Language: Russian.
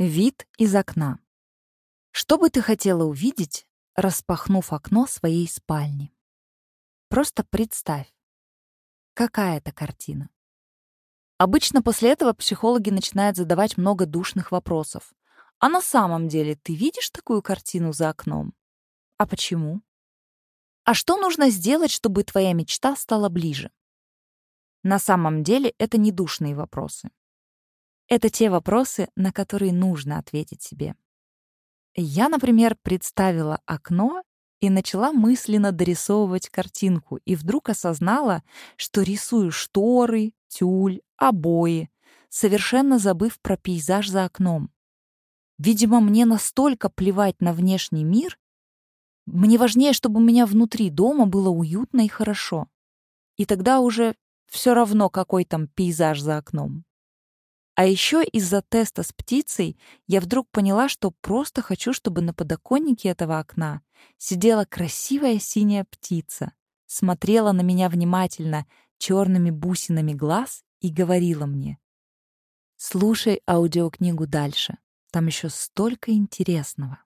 Вид из окна. Что бы ты хотела увидеть, распахнув окно своей спальни? Просто представь, какая это картина. Обычно после этого психологи начинают задавать много душных вопросов. А на самом деле ты видишь такую картину за окном? А почему? А что нужно сделать, чтобы твоя мечта стала ближе? На самом деле это не душные вопросы. Это те вопросы, на которые нужно ответить себе. Я, например, представила окно и начала мысленно дорисовывать картинку, и вдруг осознала, что рисую шторы, тюль, обои, совершенно забыв про пейзаж за окном. Видимо, мне настолько плевать на внешний мир, мне важнее, чтобы у меня внутри дома было уютно и хорошо. И тогда уже все равно, какой там пейзаж за окном. А еще из-за теста с птицей я вдруг поняла, что просто хочу, чтобы на подоконнике этого окна сидела красивая синяя птица, смотрела на меня внимательно черными бусинами глаз и говорила мне «Слушай аудиокнигу дальше, там еще столько интересного».